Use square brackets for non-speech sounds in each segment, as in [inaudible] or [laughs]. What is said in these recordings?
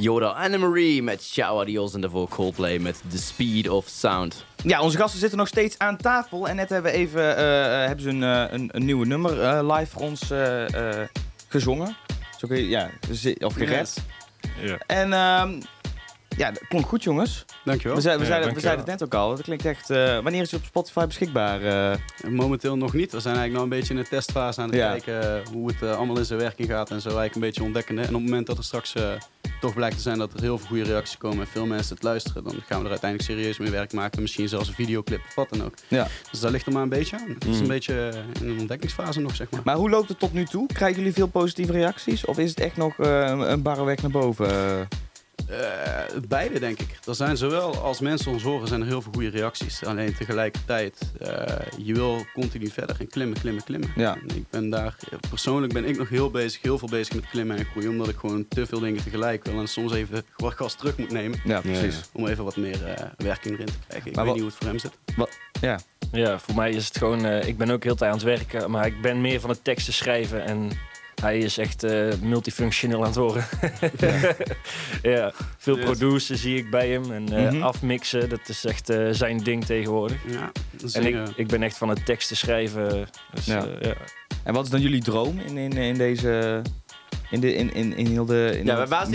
Yoda Annemarie met Ciao Adios en daarvoor Coldplay met The Speed of Sound. Ja, onze gasten zitten nog steeds aan tafel. En net hebben, we even, eh, eh, hebben ze een, eh, een, een nieuwe nummer eh, live voor ons gezongen. Zo kun je, ja, of gered. Ja. En ehm, ja, dat klonk goed jongens. Dankjewel. We, zei- we, Ja, zeiden, we dankjewel. zeiden het net ook al. Dat klinkt echt... eh, wanneer is het op Spotify beschikbaar? eh? Momenteel nog niet. We zijn eigenlijk nog een beetje in de testfase aan het Ja. kijken hoe het allemaal in zijn werking gaat en zo eigenlijk een beetje ontdekkende. En op het moment dat er straks eh, toch blijkt te zijn dat er heel veel goede reacties komen en veel mensen het luisteren, dan gaan we er uiteindelijk serieus mee werk maken. Misschien zelfs een videoclip of wat dan ook. Ja. Dus dat ligt er maar een beetje aan. Het is Mm. een beetje eh, in een ontdekkingsfase nog, zeg maar. Maar hoe loopt het tot nu toe? Krijgen jullie veel positieve reacties? Of is het echt nog eh, een barre weg naar boven? Eh, beide, denk ik. Er zijn zowel als mensen ons horen, zijn er heel veel goede reacties. Alleen tegelijkertijd, eh, je wil continu verder en klimmen, klimmen, klimmen. Ja. En ik ben daar, persoonlijk ben ik nog heel bezig, heel veel bezig met klimmen en groeien. Omdat ik gewoon te veel dingen tegelijk wil en soms even wat gas terug moet nemen. Ja, precies. Om even wat meer eh, werking erin te krijgen. Ik Maar weet wat- niet hoe het voor hem zit. Ja. Ja, voor mij is het gewoon... eh, ik ben ook heel tijd aan het werken, maar ik ben meer van het teksten schrijven en... Hij is echt eh, multifunctioneel aan het worden. ja, [laughs] veel Dus- produceren zie ik bij hem. En eh, Mhm. afmixen, dat is echt eh, zijn ding tegenwoordig. Ja, En ik, ik ben echt van het teksten schrijven. Dus, Ja. ja. ja. En wat is dan jullie droom in, in, in deze... In, de, in, in, in heel de... In Ja, maar waar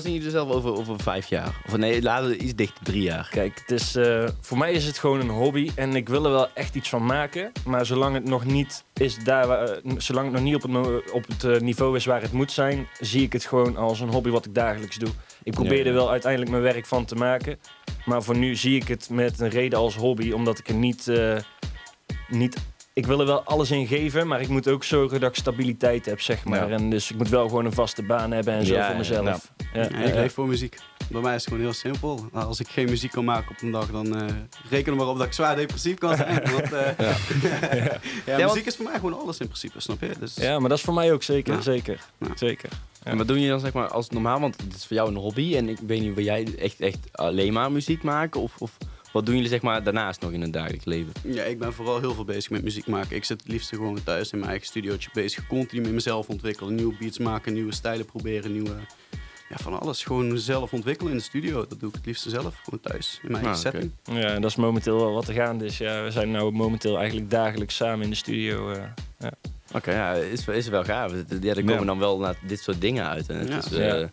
zien jullie zelf, over, over, over vijf jaar? Of nee, laten we iets dichter, drie jaar. Kijk, het is, eh, voor mij is het gewoon een hobby en ik wil er wel echt iets van maken. Maar zolang het nog niet is daar, waar, eh, zolang het nog niet op het, op het eh, niveau is waar het moet zijn, zie ik het gewoon als een hobby wat ik dagelijks doe. Ik probeer Ja, er wel uiteindelijk mijn werk van te maken. Maar voor nu zie ik het met een reden als hobby, omdat ik er niet, eh, niet ik wil er wel alles in geven, maar ik moet ook zorgen dat ik stabiliteit heb, zeg maar. Ja. En dus ik moet wel gewoon een vaste baan hebben en zo Ja, voor mezelf. Ja, Ja, ja, ik leef voor muziek. Bij mij is het gewoon heel simpel. Nou, Als ik geen muziek kan maken op een dag, dan eh reken er maar op dat ik zwaar depressief kan zijn. [laughs] Want, eh, [laughs] ja. Want- muziek is voor mij gewoon alles in principe, snap je? Dus, Ja, maar dat is voor mij ook zeker, Ja. zeker. Ja. zeker. Ja. En wat doe je dan zeg maar als normaal? Want het is voor jou een hobby en ik weet niet, wil jij echt, echt alleen maar muziek maken? Of, of wat doen jullie zeg maar daarnaast nog in het dagelijks leven? Ja, ik ben vooral heel veel bezig met muziek maken. Ik zit het liefst gewoon thuis in mijn eigen studiootje bezig. Continu met mezelf ontwikkelen, nieuwe beats maken, nieuwe stijlen proberen, nieuwe... Ja, van alles. Gewoon zelf ontwikkelen in de studio. Dat doe ik het liefst zelf, gewoon thuis, in mijn eigen Ah, setting. Ja, dat is momenteel wel wat er gaande is. Ja, we zijn nou momenteel eigenlijk dagelijks samen in de studio. eh. Oké, ja, is, is wel gaaf. Ja, er komen Ja. dan wel naar dit soort dingen uit. En het, Ja. is, eh, Ja.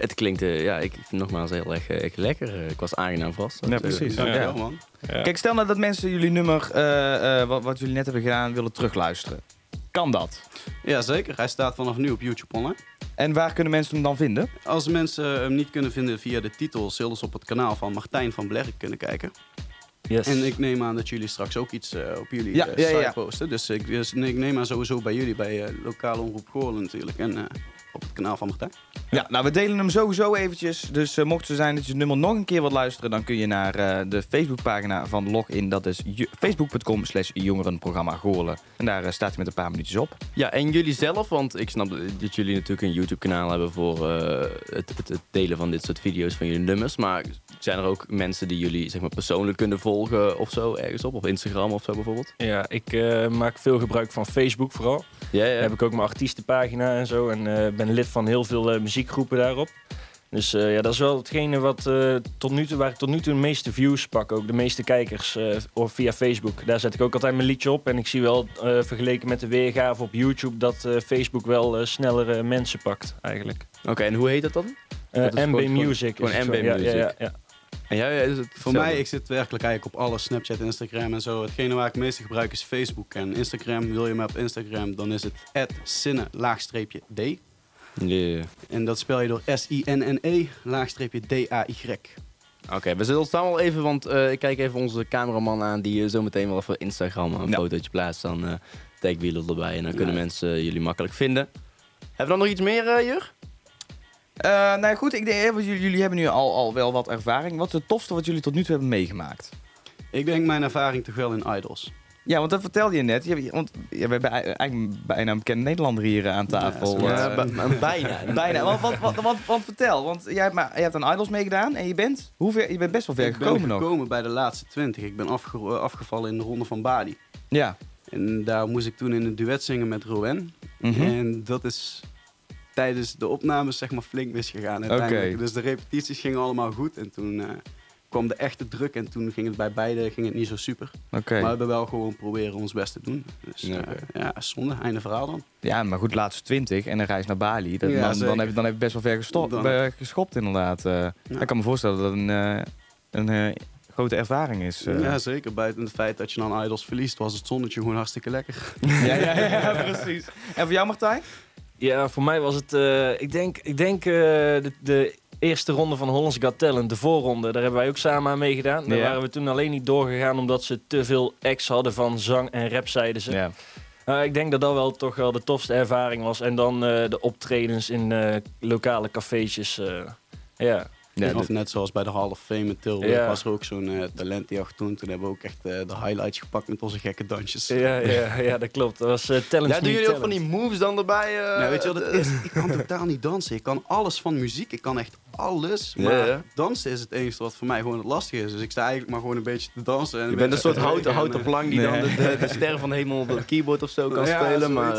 Het klinkt, eh, ja, ik nogmaals heel erg, eh, echt lekker. Eh, Ik was aangenaam vast. Ja, precies. Ja. Dankjewel, man. ja. Kijk, stel nou dat mensen jullie nummer, eh, eh, wat, wat jullie net hebben gedaan, willen terugluisteren. Kan dat? Ja, zeker. Hij staat vanaf nu op YouTube online. En waar kunnen mensen hem dan vinden? Als mensen hem niet kunnen vinden via de titel, zullen ze op het kanaal van Martijn van Blerk kunnen kijken. Yes. En ik neem aan dat jullie straks ook iets op jullie Ja, eh, ja, site ja. posten. Dus ik, dus ik neem aan sowieso bij jullie, bij eh, lokale omroep Goorlen natuurlijk. En eh, op het kanaal van Martijn. Ja, nou we delen hem sowieso eventjes. Dus eh, mocht het zo zijn dat je het nummer nog een keer wilt luisteren, dan kun je naar eh, de Facebookpagina van Login. Dat is facebook.com slash jongerenprogramma Goorlen. En daar eh, staat hij met een paar minuutjes op. Ja, en jullie zelf, want ik snap dat jullie natuurlijk een YouTube-kanaal hebben voor eh, het, het, het delen van dit soort video's van jullie nummers. Maar zijn er ook mensen die jullie zeg maar, persoonlijk kunnen volgen of zo ergens op? Op Instagram of zo bijvoorbeeld? Ja, ik eh, maak veel gebruik van Facebook vooral. Ja, ja. Daar heb ik ook mijn artiestenpagina en zo. En eh, ben lid van heel veel eh, muziekgroepen daarop. Dus ja, dat is wel hetgene wat, tot nu toe, waar ik tot nu toe de meeste views pak. Ook de meeste kijkers of via Facebook. Daar zet ik ook altijd mijn liedje op. En ik zie wel vergeleken met de weergave op YouTube dat Facebook wel sneller eh, mensen pakt eigenlijk. Oké, en hoe heet dat dan? MB Music. gewoon MB Music. Ja, ja, ja. En jij is het Voor mij, ik zit werkelijk eigenlijk op alle Snapchat, Instagram en zo. Hetgene waar ik het meeste gebruik is Facebook. En Instagram, wil je me op Instagram, dan is het sinne-d. Ja. En dat spel je door S-I-N-N-E-D-A-Y. Oké, we zullen staan wel even, want eh, ik kijk even onze cameraman aan die uh, zometeen wel voor Instagram een Ja. fotootje plaatst. Dan uh, tagwielen erbij en dan kunnen Ja. mensen eh, jullie makkelijk vinden. Hebben we dan nog iets meer, eh, Jur? Eh, nou ja, goed, ik denk, eh, jullie, jullie hebben nu al, al wel wat ervaring. Wat is het tofste wat jullie tot nu toe hebben meegemaakt? Ik denk mijn ervaring toch wel in Idols. Ja, want dat vertelde je net. Je, want ja, we hebben ei- eigenlijk bijna een bekende Nederlander hier eh, aan tafel. Ja, eh. bijna. [laughs] Bijna. Want, want, want, want vertel, want jij hebt, maar, jij hebt aan Idols meegedaan en je bent, hoe ver, je bent best wel ver ik gekomen ben nog. gekomen bij de laatste 20. Ik ben afge- afgevallen in de ronde van Bali. Ja. En daar moest ik toen in een duet zingen met Rowan. Mhm. En dat is tijdens de opnames zeg maar flink misgegaan uiteindelijk. Dus de repetities gingen allemaal goed en toen eh, kwam de echte druk en toen ging het bij beide ging het niet zo super. Oké. Maar we hebben wel gewoon proberen ons best te doen. Dus Ja, ja zonde, einde verhaal dan. Ja, maar goed, laatste 20 en een reis naar Bali. Dat, Ja, dan, heb je, dan heb je best wel ver gestopt, Dan- eh, geschopt inderdaad. eh. Ik kan me voorstellen dat een, eh, een eh, grote ervaring is. eh. Ja, zeker. Buiten het feit dat je dan Idols verliest, was het zonnetje gewoon hartstikke lekker. [laughs] ja, ja, ja, precies. En voor jou Martijn? Ja, voor mij was het, eh, ik denk, ik denk eh, de, de eerste ronde van Hollands Got Talent, de voorronde, daar hebben wij ook samen aan meegedaan. Daar Ja. waren we toen alleen niet doorgegaan omdat ze te veel acts hadden van zang en rap, zeiden ze. Ja. Nou, ik denk dat dat wel toch wel de tofste ervaring was. En dan eh, de optredens in lokale cafeetjes. ja. Ja, of net zoals bij de Hall of Fame in Tilburg Ja. was er ook zo'n eh talentjacht toen. Toen hebben we ook echt eh, de highlights gepakt met onze gekke dansjes. Ja, ja, ja, dat klopt. Dat was eh Talent Ja, doen jullie ook van die moves dan erbij? eh, Nou, weet je wat het is? Ik kan totaal niet dansen. Ik kan alles van muziek. Ik kan echt alles. Ja, Maar ja. dansen is het enige wat voor mij gewoon het lastige is. Dus ik sta eigenlijk maar gewoon een beetje te dansen. En Je bent een soort te houten, houten plank die Nee. dan de, de, de [laughs] ster van de hemel op het keyboard of zo kan Ja, spelen. Maar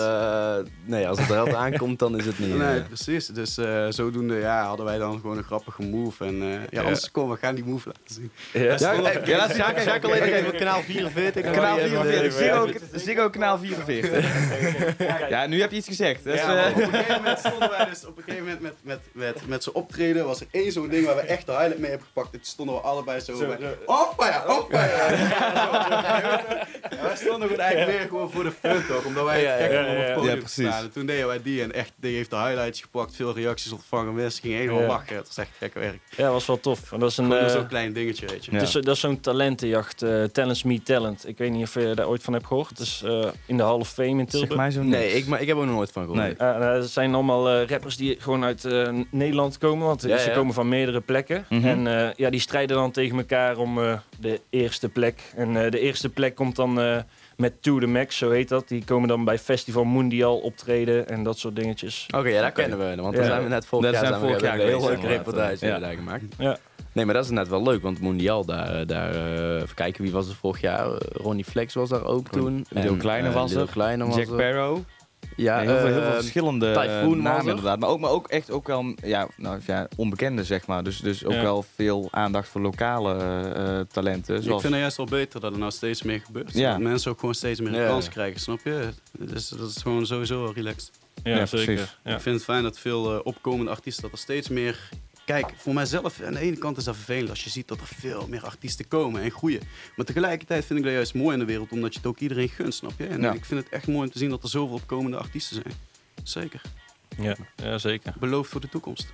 eh, nee, als het er altijd aankomt, dan is het niet. Nee, precies. Dus eh, zodoende ja, hadden wij dan gewoon een grappige move. En eh, ja, anders kom, we gaan die move laten zien. Ja. Ja, Ja, ja, laat schakel- schakel even kanaal 44. dan Kanaal kan je even- 44, even- Ziggo, Ziggo kanaal 44. Ja, nu heb je iets gezegd. Dus, Ja, eh, op een gegeven moment stonden wij dus op een gegeven moment met, met, met, met z'n optreden. Was er één zo'n ding waar we echt de highlight mee hebben gepakt. Toen stonden we allebei zo, bij. Hoppa ja, hoppa [laughs] ja. Ja, wij stonden gewoon eigenlijk weer gewoon voor de fun toch. Omdat wij Ja, ja, ja, op ja. het podium Ja, staan. Toen deden wij die en echt, die heeft de highlights gepakt. Veel reacties ontvangen. Mensen gingen helemaal Ja. lachen. Het was echt gek werk. ja, was wel tof. En dat is een, eh, zo'n klein dingetje, weet je. Ja. het is, dat is zo'n talentenjacht, eh Talents Meet Talent. Ik weet niet of je daar ooit van hebt gehoord. Het is eh, in de Hall of Fame in zeg Tilburg. mij zo Nee, ik, maar ik heb er nog nooit van gehoord. Nee. Uh, dat zijn allemaal eh, rappers die gewoon uit eh, Nederland komen, want Ja, ze ja. komen van meerdere plekken. Mhm. En eh, ja, die strijden dan tegen elkaar om eh, de eerste plek. En eh, de eerste plek komt dan eh, met To The Max, zo heet dat. Die komen dan bij Festival Mondial optreden en dat soort dingetjes. Oké, ja, daar kennen we. Want Ja. daar zijn we net vorig jaar, zijn zijn we, vorig jaar een heel leuke reportage Ja. daar gemaakt. Ja. Nee, maar dat is net wel leuk, want Mondial, daar, daar eh, even kijken, wie was er vorig jaar? Eh, Ronnie Flex was daar ook toen. Lil En, Kleine eh, was er. Kleine was Jack. Sparrow. Ja, heel, veel, heel veel eh, verschillende Typhoon eh, was namen er. inderdaad. Maar ook, maar ook echt ook wel ja, nou, ja, onbekende, zeg maar. Dus, dus ook Ja. wel veel aandacht voor lokale eh, talenten. Ik Zoals, vind het juist wel beter dat er nou steeds meer gebeurt. Ja. Dat mensen ook gewoon steeds meer een Ja. kans krijgen, snap je? Dus dat is gewoon sowieso relaxed. Ja, Ja, zeker. Ja. Ik vind het fijn dat veel opkomende artiesten dat er steeds meer. Kijk, voor mijzelf aan de ene kant is dat vervelend als je ziet dat er veel meer artiesten komen en groeien. Maar tegelijkertijd vind ik dat juist mooi in de wereld, omdat je het ook iedereen gunt, snap je? En Ja. ik vind het echt mooi om te zien dat er zoveel opkomende artiesten zijn. Zeker. Ja, ja, zeker. Beloofd voor de toekomst.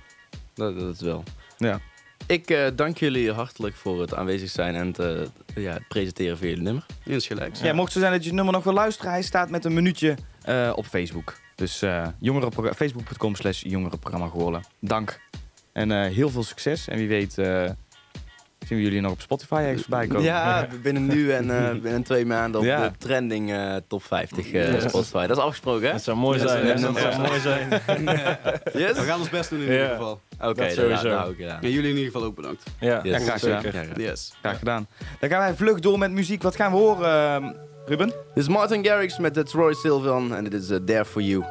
Dat, dat is wel. ja. Ik eh, dank jullie hartelijk voor het aanwezig zijn en het, eh, ja, het presenteren van jullie nummer. Insgelijks. Ja, mocht het zo zijn dat je het nummer nog wil luisteren, hij staat met een minuutje eh, op Facebook. Dus eh facebook.com slash jongerenprogramma Goorlen. Dank. En eh, heel veel succes. En wie weet eh, zien we jullie nog op Spotify ergens voorbij komen. Ja, [laughs] binnen nu en eh, binnen twee maanden op Ja. de trending eh, top 50 eh, Ja. Spotify. Dat is afgesproken, hè? Dat zou mooi Ja, zijn. ja, hè? Dat ja. zou mooi zijn. [laughs] Yes? We gaan ons best doen in Ja. ieder geval. Oké, sowieso. ik gedaan. En jullie in ieder geval ook bedankt. Ja, Yes. Ja, graag gedaan. Yes. Graag gedaan. Dan gaan wij vlug door met muziek. Wat gaan we horen, Ruben? Dit is Martin Garrix met Troy Sylvan en dit is There For You.